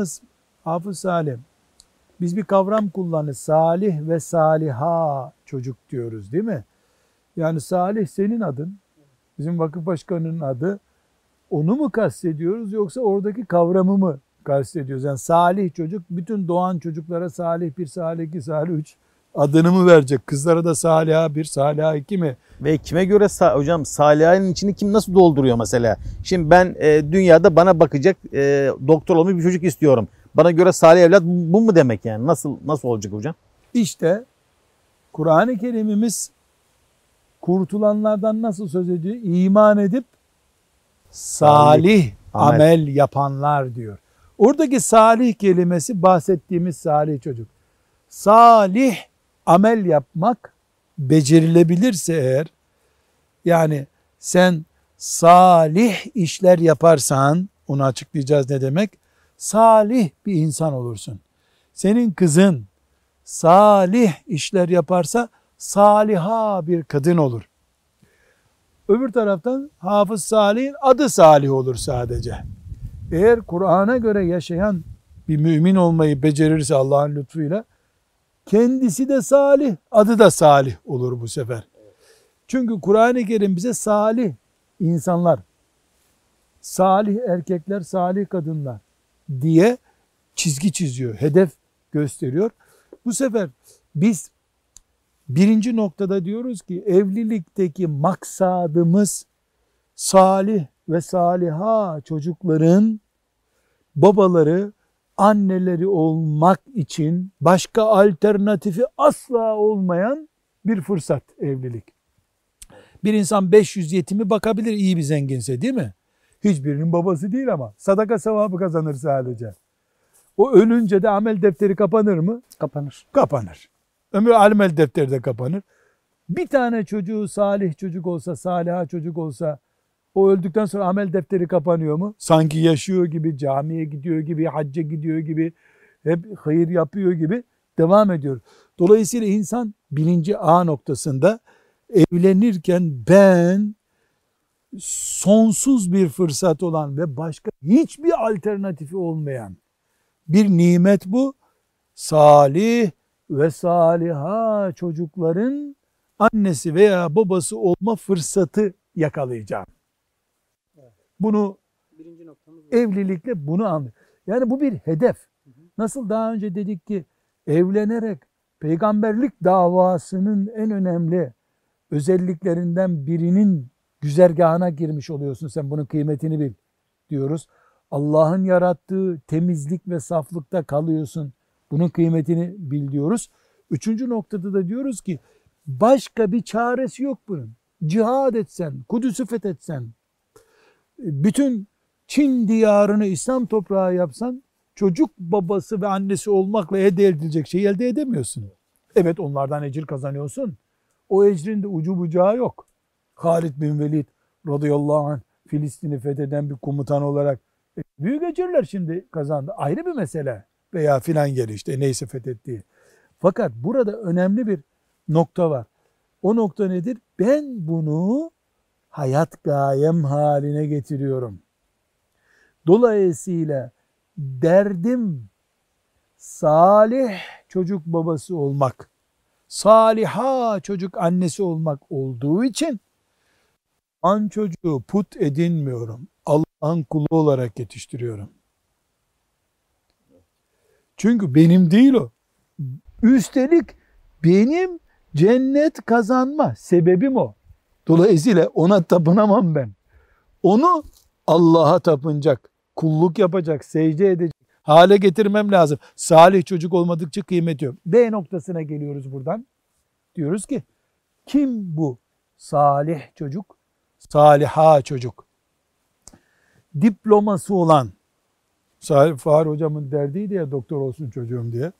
Yalnız Hafız Salim biz bir kavram kullanırız. Salih ve saliha çocuk diyoruz değil mi? Yani Salih senin adın. Bizim vakıf başkanının adı. Onu mu kastediyoruz yoksa oradaki kavramı mı kastediyoruz? Yani salih çocuk bütün doğan çocuklara salih bir, salih iki, salih üç adını mı verecek? Kızlara da saliha bir, saliha iki mi? Ve kime göre hocam Saliha'nın içini kim nasıl dolduruyor mesela? Şimdi ben e, dünyada bana bakacak e, doktor olmuş bir çocuk istiyorum. Bana göre Salih evlat bu, bu mu demek yani? Nasıl nasıl olacak hocam? İşte Kur'an-ı Kerim'imiz kurtulanlardan nasıl söz ediyor? İman edip salih amel. amel yapanlar diyor. Oradaki salih kelimesi bahsettiğimiz salih çocuk. Salih amel yapmak becerilebilirse eğer yani sen salih işler yaparsan onu açıklayacağız ne demek? Salih bir insan olursun. Senin kızın salih işler yaparsa saliha bir kadın olur. Öbür taraftan Hafız Salih'in adı Salih olur sadece. Eğer Kur'an'a göre yaşayan bir mümin olmayı becerirse Allah'ın lütfuyla kendisi de salih, adı da salih olur bu sefer. Çünkü Kur'an-ı Kerim bize salih insanlar, salih erkekler, salih kadınlar diye çizgi çiziyor, hedef gösteriyor. Bu sefer biz birinci noktada diyoruz ki evlilikteki maksadımız salih ve saliha çocukların babaları, anneleri olmak için başka alternatifi asla olmayan bir fırsat evlilik. Bir insan 500 yetimi bakabilir iyi bir zenginse değil mi? Hiçbirinin babası değil ama sadaka sevabı kazanır sadece. O ölünce de amel defteri kapanır mı? Kapanır. Kapanır. Ömür amel defteri de kapanır. Bir tane çocuğu salih çocuk olsa, saliha çocuk olsa o öldükten sonra amel defteri kapanıyor mu? Sanki yaşıyor gibi, camiye gidiyor gibi, hacca gidiyor gibi, hep hayır yapıyor gibi devam ediyor. Dolayısıyla insan birinci A noktasında evlenirken ben sonsuz bir fırsat olan ve başka hiçbir alternatifi olmayan bir nimet bu. Salih ve saliha çocukların annesi veya babası olma fırsatı yakalayacağım. Bunu evlilikle bunu anlıyor. Yani bu bir hedef. Nasıl daha önce dedik ki evlenerek peygamberlik davasının en önemli özelliklerinden birinin güzergahına girmiş oluyorsun. Sen bunun kıymetini bil diyoruz. Allah'ın yarattığı temizlik ve saflıkta kalıyorsun. Bunun kıymetini bil diyoruz. Üçüncü noktada da diyoruz ki başka bir çaresi yok bunun. Cihad etsen, Kudüs'ü fethetsen, bütün Çin diyarını İslam toprağı yapsan çocuk babası ve annesi olmakla elde edilecek şeyi elde edemiyorsun. Evet onlardan ecir kazanıyorsun. O ecrin de ucu bucağı yok. Halid bin Velid radıyallahu anh Filistin'i fetheden bir komutan olarak e, büyük ecirler şimdi kazandı. Ayrı bir mesele. Veya filan yeri işte neyse fethettiği. Fakat burada önemli bir nokta var. O nokta nedir? Ben bunu hayat gayem haline getiriyorum. Dolayısıyla derdim salih çocuk babası olmak, saliha çocuk annesi olmak olduğu için an çocuğu put edinmiyorum. Allah'ın kulu olarak yetiştiriyorum. Çünkü benim değil o. Üstelik benim cennet kazanma sebebim o. Dolayısıyla ona tapınamam ben. Onu Allah'a tapınacak, kulluk yapacak, secde edecek hale getirmem lazım. Salih çocuk olmadıkça kıymeti yok. B noktasına geliyoruz buradan. Diyoruz ki kim bu salih çocuk? Saliha çocuk. Diploması olan, Fahri hocamın derdiydi ya doktor olsun çocuğum diye.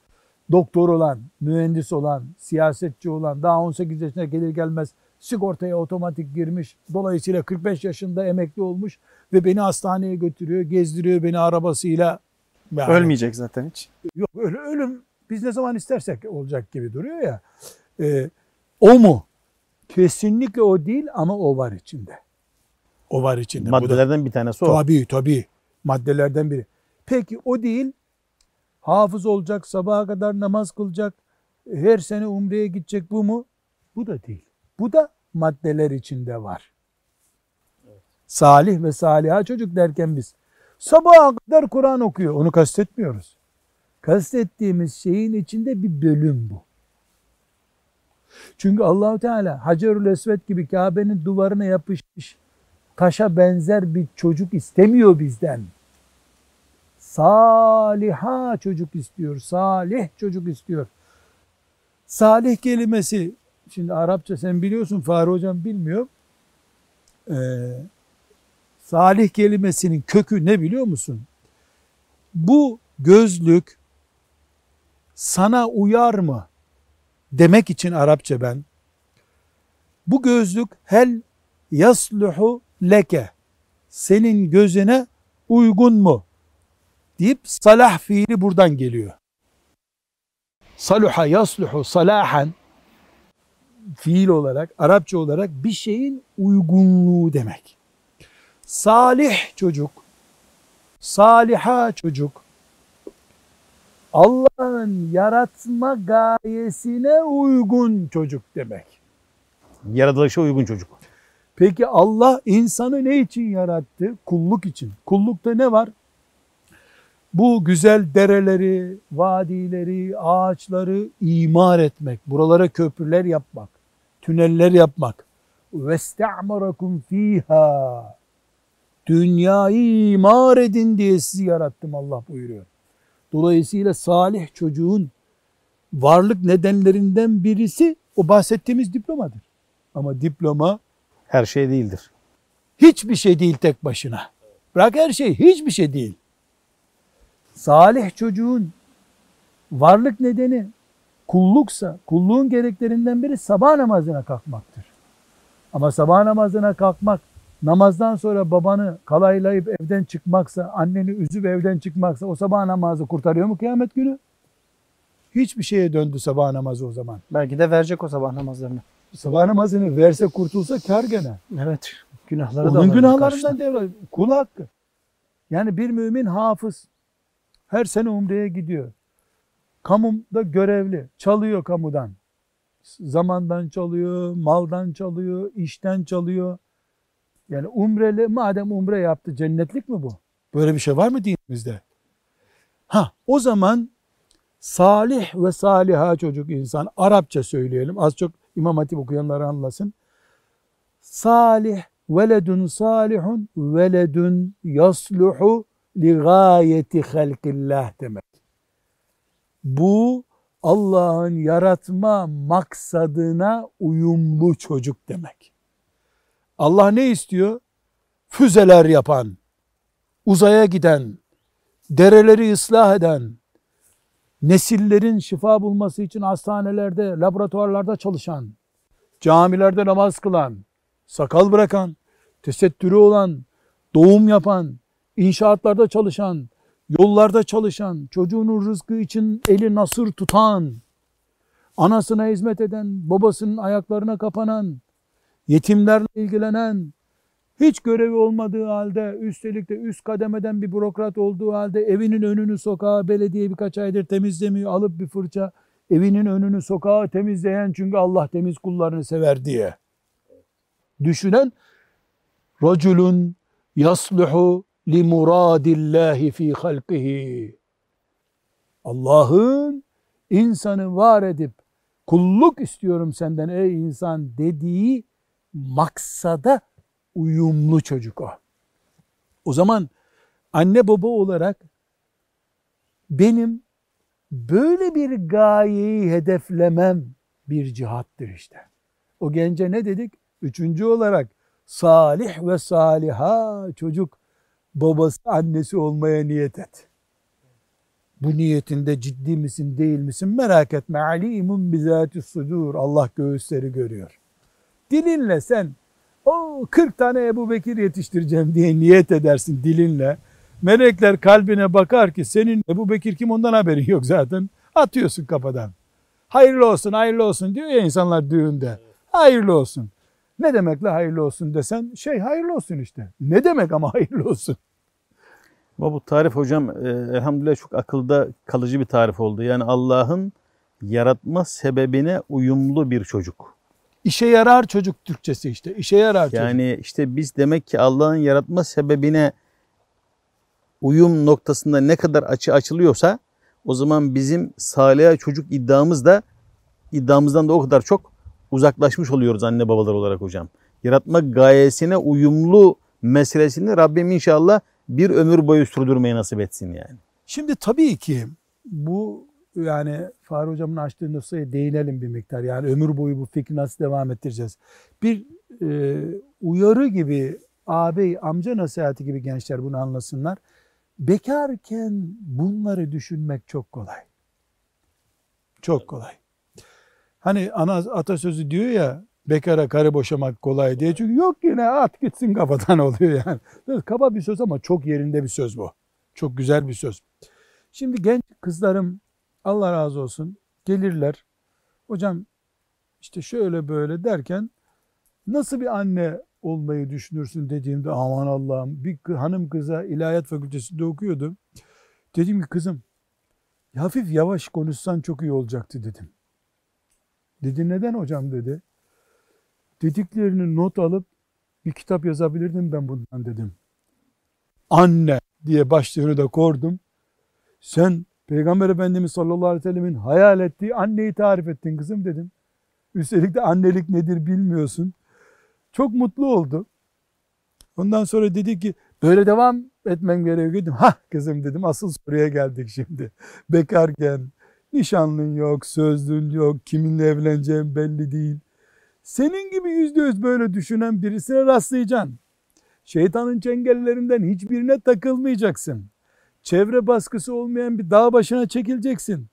Doktor olan, mühendis olan, siyasetçi olan, daha 18 yaşına gelir gelmez sigortaya otomatik girmiş. Dolayısıyla 45 yaşında emekli olmuş ve beni hastaneye götürüyor, gezdiriyor beni arabasıyla. Yani, Ölmeyecek zaten hiç. Yok öyle ölüm biz ne zaman istersek olacak gibi duruyor ya. Ee, o mu? Kesinlikle o değil ama o var içinde. O var içinde. Bu da- Maddelerden bir tanesi o. Tabii tabii. Maddelerden biri. Peki o değil. Hafız olacak, sabaha kadar namaz kılacak, her sene umreye gidecek bu mu? Bu da değil. Bu da maddeler içinde var. Salih ve saliha çocuk derken biz sabaha kadar Kur'an okuyor. Onu kastetmiyoruz. Kastettiğimiz şeyin içinde bir bölüm bu. Çünkü Allahu Teala Hacerül Esved gibi Kabe'nin duvarına yapışmış taşa benzer bir çocuk istemiyor bizden. Saliha çocuk istiyor. Salih çocuk istiyor. Salih kelimesi şimdi Arapça sen biliyorsun Fahri hocam bilmiyor. Ee, salih kelimesinin kökü ne biliyor musun? Bu gözlük sana uyar mı? Demek için Arapça ben. Bu gözlük hel yasluhu leke. Senin gözüne uygun mu? Deyip salah fiili buradan geliyor. Saluha yasluhu salahan fiil olarak, Arapça olarak bir şeyin uygunluğu demek. Salih çocuk, saliha çocuk, Allah'ın yaratma gayesine uygun çocuk demek. Yaratılışa uygun çocuk. Peki Allah insanı ne için yarattı? Kulluk için. Kullukta ne var? Bu güzel dereleri, vadileri, ağaçları imar etmek, buralara köprüler yapmak, tüneller yapmak. وَاسْتَعْمَرَكُمْ fiha. Dünyayı imar edin diye sizi yarattım Allah buyuruyor. Dolayısıyla salih çocuğun varlık nedenlerinden birisi o bahsettiğimiz diplomadır. Ama diploma Her şey değildir. hiçbir şey değil tek başına. Bırak her şey hiçbir şey değil. Salih çocuğun varlık nedeni kulluksa, kulluğun gereklerinden biri sabah namazına kalkmaktır. Ama sabah namazına kalkmak, namazdan sonra babanı kalaylayıp evden çıkmaksa, anneni üzüp evden çıkmaksa o sabah namazı kurtarıyor mu kıyamet günü? Hiçbir şeye döndü sabah namazı o zaman. Belki de verecek o sabah namazlarını. Sabah namazını verse kurtulsa kar gene. Evet. Günahları da Onun var günahlarından devre. Kul hakkı. Yani bir mümin hafız. Her sene umreye gidiyor. Kamuda görevli. Çalıyor kamudan. Zamandan çalıyor, maldan çalıyor, işten çalıyor. Yani umreli, madem umre yaptı cennetlik mi bu? Böyle bir şey var mı dinimizde? Ha, o zaman salih ve saliha çocuk insan, Arapça söyleyelim, az çok İmam Hatip okuyanlar anlasın. Salih, veledun salihun, veledun yasluhu li gayeti halkillah demek. Bu Allah'ın yaratma maksadına uyumlu çocuk demek. Allah ne istiyor? Füzeler yapan, uzaya giden, dereleri ıslah eden, nesillerin şifa bulması için hastanelerde, laboratuvarlarda çalışan, camilerde namaz kılan, sakal bırakan, tesettürü olan, doğum yapan, inşaatlarda çalışan, yollarda çalışan, çocuğunun rızkı için eli nasır tutan, anasına hizmet eden, babasının ayaklarına kapanan, yetimlerle ilgilenen, hiç görevi olmadığı halde, üstelik de üst kademeden bir bürokrat olduğu halde evinin önünü sokağı belediye birkaç aydır temizlemiyor, alıp bir fırça evinin önünü sokağı temizleyen çünkü Allah temiz kullarını sever diye. Düşünen, raculun yasluhu li muradillahi fi halqihi. Allah'ın insanı var edip kulluk istiyorum senden ey insan dediği maksada uyumlu çocuk o. O zaman anne baba olarak benim böyle bir gayeyi hedeflemem bir cihattır işte. O gence ne dedik? Üçüncü olarak salih ve saliha çocuk babası annesi olmaya niyet et. Bu niyetinde ciddi misin değil misin merak etme. Alimun bizati sudur. Allah göğüsleri görüyor. Dilinle sen o 40 tane Ebu Bekir yetiştireceğim diye niyet edersin dilinle. Melekler kalbine bakar ki senin Ebu Bekir kim ondan haberin yok zaten. Atıyorsun kafadan. Hayırlı olsun, hayırlı olsun diyor ya insanlar düğünde. Hayırlı olsun. Ne demekle hayırlı olsun desen şey hayırlı olsun işte. Ne demek ama hayırlı olsun? Ama bu tarif hocam e, elhamdülillah çok akılda kalıcı bir tarif oldu. Yani Allah'ın yaratma sebebine uyumlu bir çocuk. İşe yarar çocuk Türkçesi işte. İşe yarar çocuk. Yani işte biz demek ki Allah'ın yaratma sebebine uyum noktasında ne kadar açı açılıyorsa o zaman bizim salih çocuk iddiamız da iddiamızdan da o kadar çok uzaklaşmış oluyoruz anne babalar olarak hocam. Yaratma gayesine uyumlu meselesini Rabbim inşallah bir ömür boyu sürdürmeyi nasip etsin yani. Şimdi tabii ki bu yani Fahri Hocam'ın açtığı noktaya değinelim bir miktar. Yani ömür boyu bu fikri nasıl devam ettireceğiz? Bir e, uyarı gibi, ağabey, amca nasihati gibi gençler bunu anlasınlar. Bekarken bunları düşünmek çok kolay. Çok kolay. Hani ana atasözü diyor ya bekara karı boşamak kolay diye. Çünkü yok yine at gitsin kafadan oluyor yani. Kaba bir söz ama çok yerinde bir söz bu. Çok güzel bir söz. Şimdi genç kızlarım Allah razı olsun gelirler. Hocam işte şöyle böyle derken nasıl bir anne olmayı düşünürsün dediğimde aman Allah'ım bir hanım kıza ilahiyat fakültesinde okuyordu. Dedim ki kızım hafif yavaş konuşsan çok iyi olacaktı dedim. Dedi neden hocam dedi. Dediklerini not alıp bir kitap yazabilirdim ben bundan dedim. Anne diye başlığını da kordum. Sen Peygamber Efendimiz sallallahu aleyhi ve sellemin hayal ettiği anneyi tarif ettin kızım dedim. Üstelik de annelik nedir bilmiyorsun. Çok mutlu oldu. Ondan sonra dedi ki böyle devam etmem gerekiyor dedim. Ha kızım dedim asıl soruya geldik şimdi. Bekarken nişanlın yok, sözlün yok, kiminle evleneceğin belli değil. Senin gibi yüzde yüz böyle düşünen birisine rastlayacaksın. Şeytanın çengellerinden hiçbirine takılmayacaksın. Çevre baskısı olmayan bir dağ başına çekileceksin.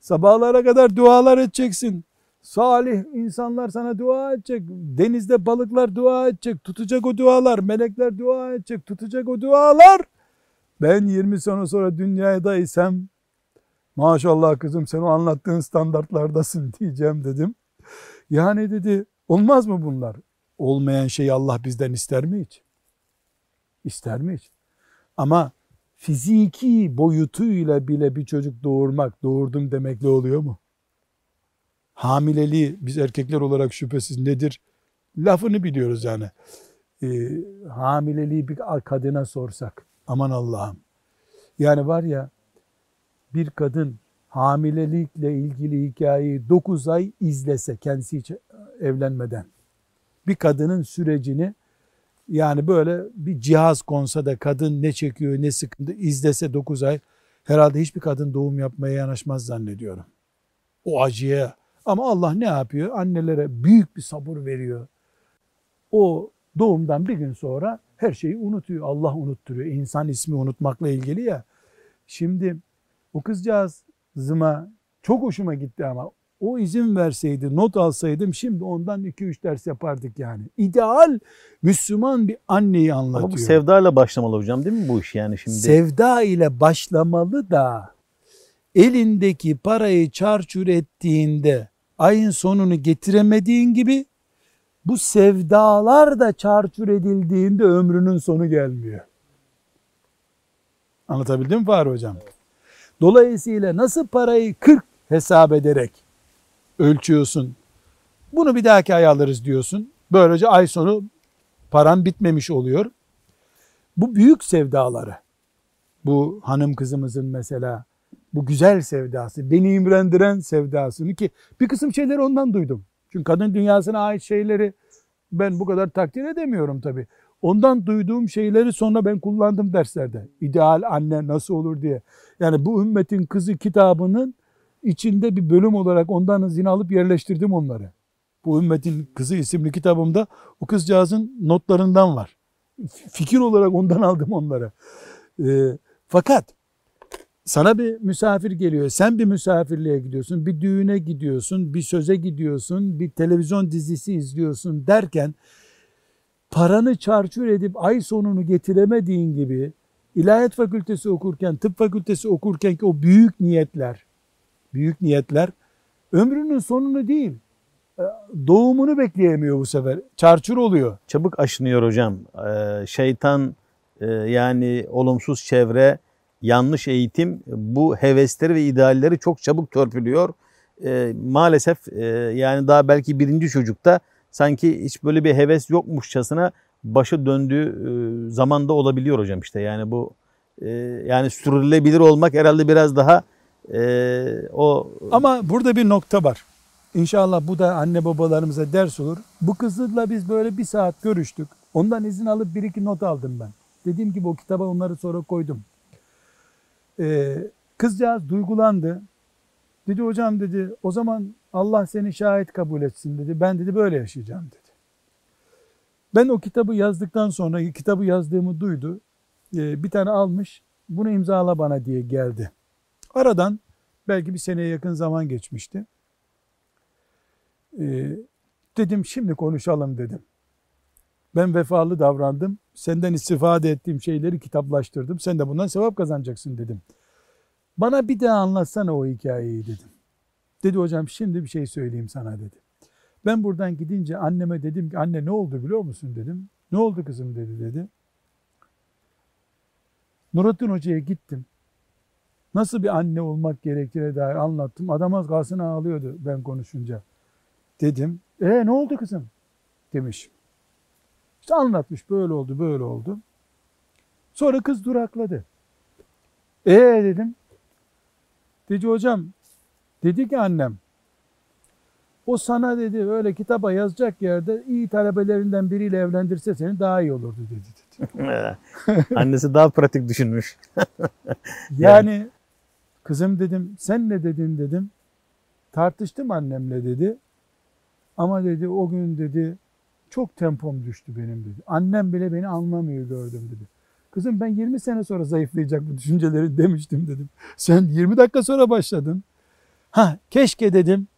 Sabahlara kadar dualar edeceksin. Salih insanlar sana dua edecek. Denizde balıklar dua edecek. Tutacak o dualar. Melekler dua edecek. Tutacak o dualar. Ben 20 sene sonra dünyada isem maşallah kızım sen o anlattığın standartlardasın diyeceğim dedim. Yani dedi olmaz mı bunlar? Olmayan şeyi Allah bizden ister mi hiç? İster mi hiç? Ama fiziki boyutuyla bile bir çocuk doğurmak, doğurdum demekle oluyor mu? Hamileliği biz erkekler olarak şüphesiz nedir? Lafını biliyoruz yani. E, hamileliği bir kadına sorsak, aman Allah'ım. Yani var ya bir kadın hamilelikle ilgili hikayeyi 9 ay izlese kendisi hiç evlenmeden bir kadının sürecini yani böyle bir cihaz konsa da kadın ne çekiyor ne sıkıntı izlese 9 ay herhalde hiçbir kadın doğum yapmaya yanaşmaz zannediyorum. O acıya ama Allah ne yapıyor? Annelere büyük bir sabır veriyor. O doğumdan bir gün sonra her şeyi unutuyor. Allah unutturuyor. İnsan ismi unutmakla ilgili ya. Şimdi o kızcağız zıma çok hoşuma gitti ama o izin verseydi, not alsaydım şimdi ondan 2-3 ders yapardık yani. İdeal Müslüman bir anneyi anlatıyor. Ama bu sevda ile başlamalı hocam değil mi bu iş yani şimdi? Sevda ile başlamalı da elindeki parayı çarçur ettiğinde ayın sonunu getiremediğin gibi bu sevdalar da çarçur edildiğinde ömrünün sonu gelmiyor. Anlatabildim mi Fahri Hocam? Dolayısıyla nasıl parayı 40 hesap ederek ölçüyorsun. Bunu bir dahaki ay alırız diyorsun. Böylece ay sonu paran bitmemiş oluyor. Bu büyük sevdaları, bu hanım kızımızın mesela bu güzel sevdası, beni imrendiren sevdasını ki bir kısım şeyleri ondan duydum. Çünkü kadın dünyasına ait şeyleri ben bu kadar takdir edemiyorum tabii. Ondan duyduğum şeyleri sonra ben kullandım derslerde. İdeal anne nasıl olur diye. Yani bu ümmetin kızı kitabının içinde bir bölüm olarak ondan izin alıp yerleştirdim onları. Bu ümmetin kızı isimli kitabımda o kızcağızın notlarından var. Fikir olarak ondan aldım onları. E, fakat sana bir misafir geliyor. Sen bir misafirliğe gidiyorsun, bir düğüne gidiyorsun, bir söze gidiyorsun, bir televizyon dizisi izliyorsun derken paranı çarçur edip ay sonunu getiremediğin gibi ilahiyat fakültesi okurken, tıp fakültesi okurken ki o büyük niyetler, büyük niyetler ömrünün sonunu değil, e, doğumunu bekleyemiyor bu sefer. Çarçur oluyor. Çabuk aşınıyor hocam. Ee, şeytan e, yani olumsuz çevre, yanlış eğitim bu hevesleri ve idealleri çok çabuk törpülüyor. E, maalesef e, yani daha belki birinci çocukta sanki hiç böyle bir heves yokmuşçasına başı döndüğü e, zamanda olabiliyor hocam işte. Yani bu e, yani sürdürülebilir olmak herhalde biraz daha e, o Ama burada bir nokta var. İnşallah bu da anne babalarımıza ders olur. Bu kızla biz böyle bir saat görüştük. Ondan izin alıp bir iki not aldım ben. Dediğim gibi o kitaba onları sonra koydum. Ee, kızcağız duygulandı. Dedi hocam dedi o zaman Allah seni şahit kabul etsin dedi. Ben dedi böyle yaşayacağım dedi. Ben o kitabı yazdıktan sonra kitabı yazdığımı duydu. Ee, bir tane almış bunu imzala bana diye geldi. Aradan belki bir seneye yakın zaman geçmişti. Ee, dedim şimdi konuşalım dedim. Ben vefalı davrandım. Senden istifade ettiğim şeyleri kitaplaştırdım. Sen de bundan sevap kazanacaksın dedim. Bana bir daha anlatsana o hikayeyi dedim. Dedi hocam şimdi bir şey söyleyeyim sana dedi. Ben buradan gidince anneme dedim ki anne ne oldu biliyor musun dedim. Ne oldu kızım dedi dedi. Nurattin Hoca'ya gittim. Nasıl bir anne olmak gerektiğine dair anlattım. Adam az kalsın ağlıyordu ben konuşunca. Dedim. E ne oldu kızım? Demiş. İşte anlatmış böyle oldu böyle oldu. Sonra kız durakladı. E dedim. Dedi hocam dedi ki annem o sana dedi öyle kitaba yazacak yerde iyi talebelerinden biriyle evlendirse seni daha iyi olurdu dedi. dedi. annesi daha pratik düşünmüş. Yani kızım dedim sen ne dedin dedim. Tartıştım annemle dedi. Ama dedi o gün dedi çok tempom düştü benim dedi. Annem bile beni anlamıyor gördüm dedi. Kızım ben 20 sene sonra zayıflayacak bu düşünceleri demiştim dedim. Sen 20 dakika sonra başladın. Ha keşke dedim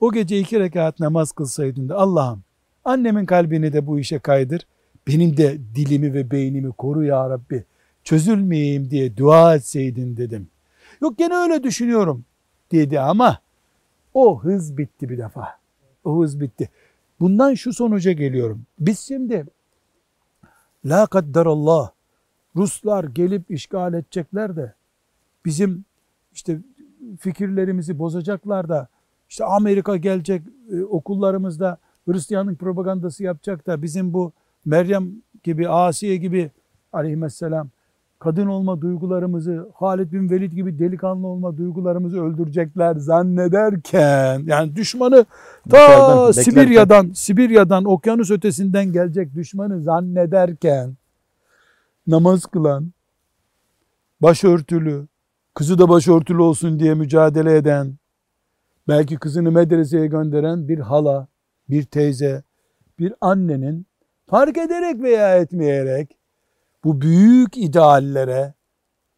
o gece iki rekat namaz kılsaydın da Allah'ım annemin kalbini de bu işe kaydır. Benim de dilimi ve beynimi koru ya Rabbi. Çözülmeyeyim diye dua etseydin dedim. Yok gene öyle düşünüyorum dedi ama o hız bitti bir defa. O hız bitti. Bundan şu sonuca geliyorum. Biz şimdi la kadderallah Ruslar gelip işgal edecekler de bizim işte fikirlerimizi bozacaklar da işte Amerika gelecek e, okullarımızda Hristiyanlık propagandası yapacak da bizim bu Meryem gibi Asiye gibi aleyhisselam kadın olma duygularımızı Halid bin Velid gibi delikanlı olma duygularımızı öldürecekler zannederken yani düşmanı ta. Sibirya'dan Sibirya'dan okyanus ötesinden gelecek düşmanı zannederken namaz kılan başörtülü kızı da başörtülü olsun diye mücadele eden belki kızını medreseye gönderen bir hala, bir teyze, bir annenin fark ederek veya etmeyerek bu büyük ideallere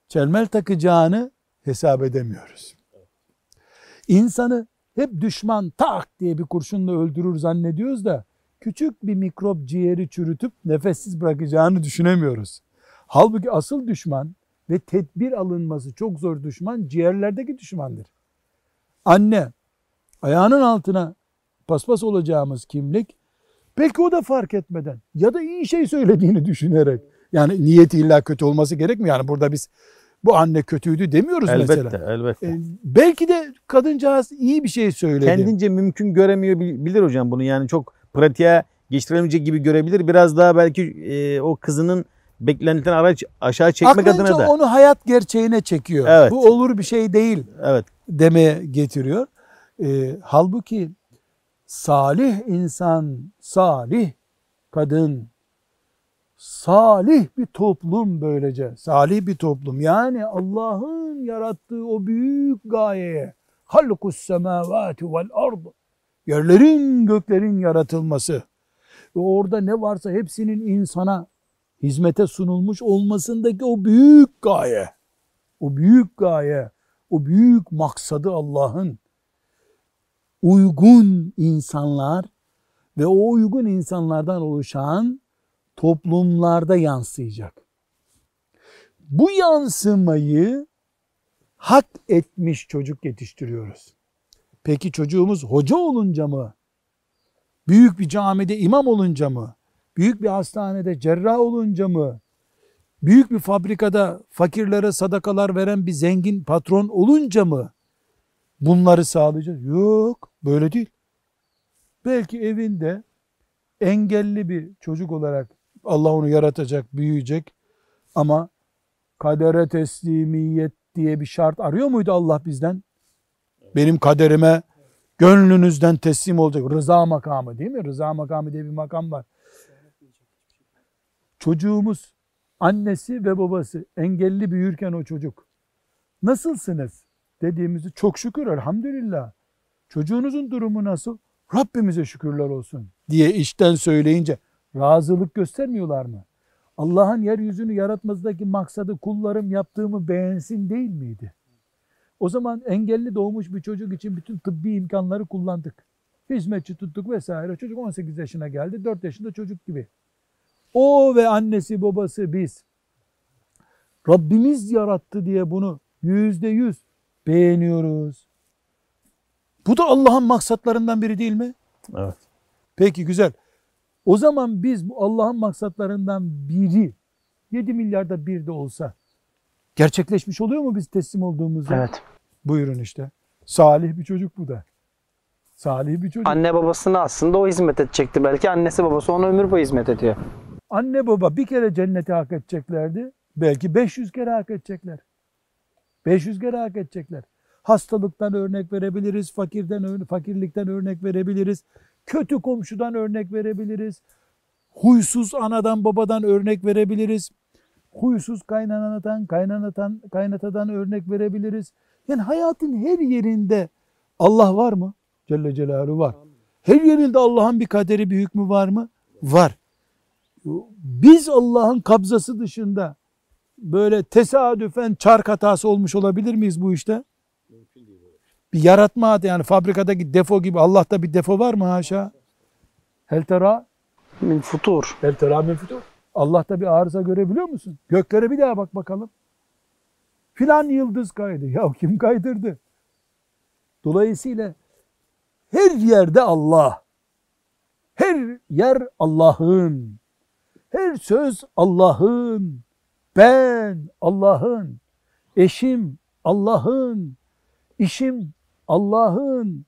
çelmel takacağını hesap edemiyoruz. İnsanı hep düşman tak diye bir kurşunla öldürür zannediyoruz da küçük bir mikrop ciğeri çürütüp nefessiz bırakacağını düşünemiyoruz. Halbuki asıl düşman ve tedbir alınması çok zor düşman ciğerlerdeki düşmandır. Anne ayağının altına paspas olacağımız kimlik belki o da fark etmeden ya da iyi şey söylediğini düşünerek yani niyeti illa kötü olması gerekmiyor. Yani burada biz bu anne kötüydü demiyoruz elbette, mesela. elbette. E, belki de kadıncağız iyi bir şey söyledi. Kendince mümkün göremiyor bil- bilir hocam bunu. Yani çok pratiğe geçirilemeyecek gibi görebilir. Biraz daha belki e, o kızının beklentilerini araç aşağı çekmek Aklınca adına da. onu hayat gerçeğine çekiyor. Evet. Bu olur bir şey değil Evet. demeye getiriyor. E, halbuki salih insan, salih kadın, salih bir toplum böylece. Salih bir toplum. Yani Allah'ın yarattığı o büyük gayeye halkus semavati vel ard yerlerin göklerin yaratılması ve orada ne varsa hepsinin insana hizmete sunulmuş olmasındaki o büyük gaye o büyük gaye o büyük maksadı Allah'ın uygun insanlar ve o uygun insanlardan oluşan toplumlarda yansıyacak. Bu yansımayı hak etmiş çocuk yetiştiriyoruz. Peki çocuğumuz hoca olunca mı? Büyük bir camide imam olunca mı? Büyük bir hastanede cerrah olunca mı? büyük bir fabrikada fakirlere sadakalar veren bir zengin patron olunca mı bunları sağlayacağız? Yok, böyle değil. Belki evinde engelli bir çocuk olarak Allah onu yaratacak, büyüyecek ama kadere teslimiyet diye bir şart arıyor muydu Allah bizden? Benim kaderime gönlünüzden teslim olacak. Rıza makamı değil mi? Rıza makamı diye bir makam var. Çocuğumuz, annesi ve babası engelli büyürken o çocuk nasılsınız dediğimizi çok şükür elhamdülillah. Çocuğunuzun durumu nasıl? Rabbimize şükürler olsun diye içten söyleyince razılık göstermiyorlar mı? Allah'ın yeryüzünü yaratmasındaki maksadı kullarım yaptığımı beğensin değil miydi? O zaman engelli doğmuş bir çocuk için bütün tıbbi imkanları kullandık. Hizmetçi tuttuk vesaire. Çocuk 18 yaşına geldi. 4 yaşında çocuk gibi. O ve annesi babası biz. Rabbimiz yarattı diye bunu yüzde yüz beğeniyoruz. Bu da Allah'ın maksatlarından biri değil mi? Evet. Peki güzel. O zaman biz bu Allah'ın maksatlarından biri 7 milyarda bir de olsa gerçekleşmiş oluyor mu biz teslim olduğumuzda? Evet. Buyurun işte. Salih bir çocuk bu da. Salih bir çocuk. Anne babasına aslında o hizmet edecekti. Belki annesi babası ona ömür boyu hizmet ediyor. Anne baba bir kere cenneti hak edeceklerdi. Belki 500 kere hak edecekler. 500 kere hak edecekler. Hastalıktan örnek verebiliriz, fakirden fakirlikten örnek verebiliriz, kötü komşudan örnek verebiliriz, huysuz anadan babadan örnek verebiliriz, huysuz kaynanadan, kaynanadan, kaynatadan örnek verebiliriz. Yani hayatın her yerinde Allah var mı? Celle Celaluhu var. Her yerinde Allah'ın bir kaderi, bir hükmü var mı? Var. Biz Allah'ın kabzası dışında böyle tesadüfen çark hatası olmuş olabilir miyiz bu işte? Bir yaratma hatası yani fabrikadaki defo gibi Allah'ta bir defo var mı haşa? Hel tera, Min futur. hel tera min fütur. Allah'ta bir arıza görebiliyor musun? Göklere bir daha bak bakalım. Filan yıldız kaydı. Ya kim kaydırdı? Dolayısıyla her yerde Allah. Her yer Allah'ın. Her söz Allah'ın. Ben Allah'ın. Eşim Allah'ın. işim Allah'ın.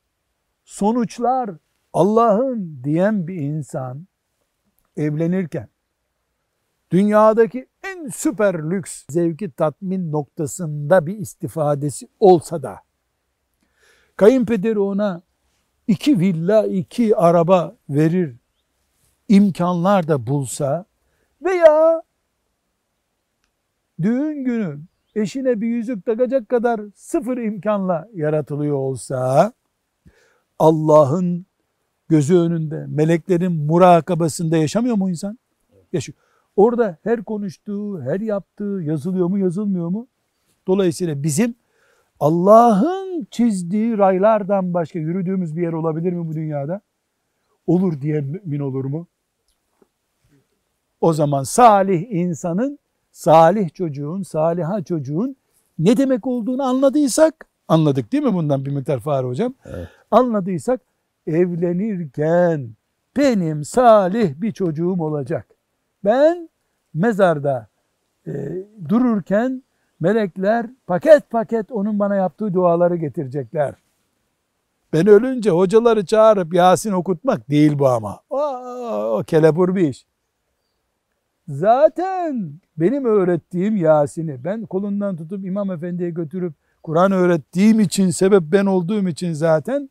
Sonuçlar Allah'ın diyen bir insan evlenirken dünyadaki en süper lüks zevki tatmin noktasında bir istifadesi olsa da kayınpederi ona iki villa, iki araba verir imkanlar da bulsa veya düğün günü eşine bir yüzük takacak kadar sıfır imkanla yaratılıyor olsa Allah'ın gözü önünde, meleklerin murakabasında yaşamıyor mu insan? Yaşıyor. Orada her konuştuğu, her yaptığı yazılıyor mu, yazılmıyor mu? Dolayısıyla bizim Allah'ın çizdiği raylardan başka yürüdüğümüz bir yer olabilir mi bu dünyada? Olur diye mümin olur mu? O zaman salih insanın, salih çocuğun, saliha çocuğun ne demek olduğunu anladıysak, anladık değil mi bundan bir miktar Fahri Hocam? Evet. Anladıysak evlenirken benim salih bir çocuğum olacak. Ben mezarda e, dururken melekler paket paket onun bana yaptığı duaları getirecekler. Ben ölünce hocaları çağırıp Yasin okutmak değil bu ama. O, o kelepur bir iş. Zaten benim öğrettiğim Yasin'i ben kolundan tutup İmam Efendi'ye götürüp Kur'an öğrettiğim için, sebep ben olduğum için zaten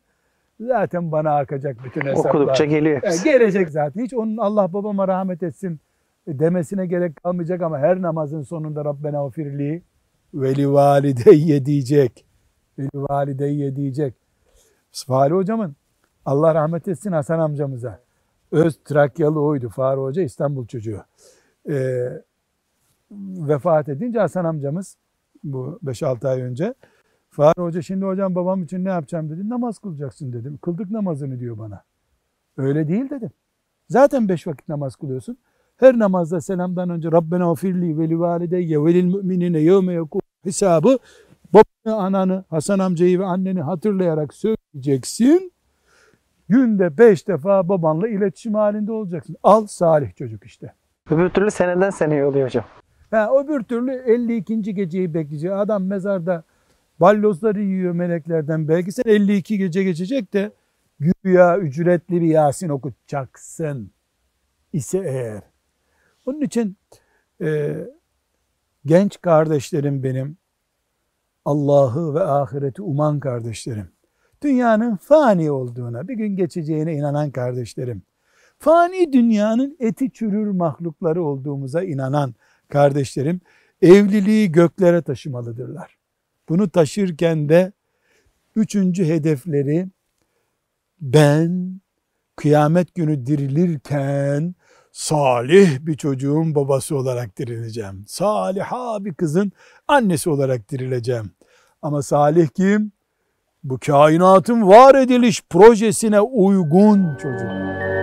zaten bana akacak bütün hesaplar. Okudukça geliyor. Yani gelecek zaten. Hiç onun Allah babama rahmet etsin demesine gerek kalmayacak ama her namazın sonunda Rabbena ufirli veli valideyye diyecek. Veli valideyye diyecek. Fahri hocamın Allah rahmet etsin Hasan amcamıza. Öz Trakyalı oydu Fahri Hoca İstanbul çocuğu. Ee, vefat edince Hasan amcamız bu 5-6 ay önce Fahri Hoca şimdi hocam babam için ne yapacağım dedi. Namaz kılacaksın dedim. Kıldık namazını diyor bana. Öyle değil dedim. Zaten beş vakit namaz kılıyorsun. Her namazda selamdan önce Rabbena ufirli ve li valideyye ve lil müminine yevme yekû hesabı babanı, ananı, Hasan amcayı ve anneni hatırlayarak söyleyeceksin. Günde beş defa babanla iletişim halinde olacaksın. Al salih çocuk işte. Öbür türlü seneden seneye oluyor hocam. Ha, öbür türlü 52. geceyi bekleyecek. Adam mezarda ballozları yiyor meleklerden. Belki sen 52 gece geçecek de güya ücretli bir Yasin okutacaksın ise eğer. Onun için e, genç kardeşlerim benim, Allah'ı ve ahireti uman kardeşlerim, dünyanın fani olduğuna, bir gün geçeceğine inanan kardeşlerim, fani dünyanın eti çürür mahlukları olduğumuza inanan kardeşlerim, evliliği göklere taşımalıdırlar. Bunu taşırken de üçüncü hedefleri ben kıyamet günü dirilirken salih bir çocuğun babası olarak dirileceğim. Saliha bir kızın annesi olarak dirileceğim. Ama salih kim? Bu kainatın var ediliş projesine uygun çocuk.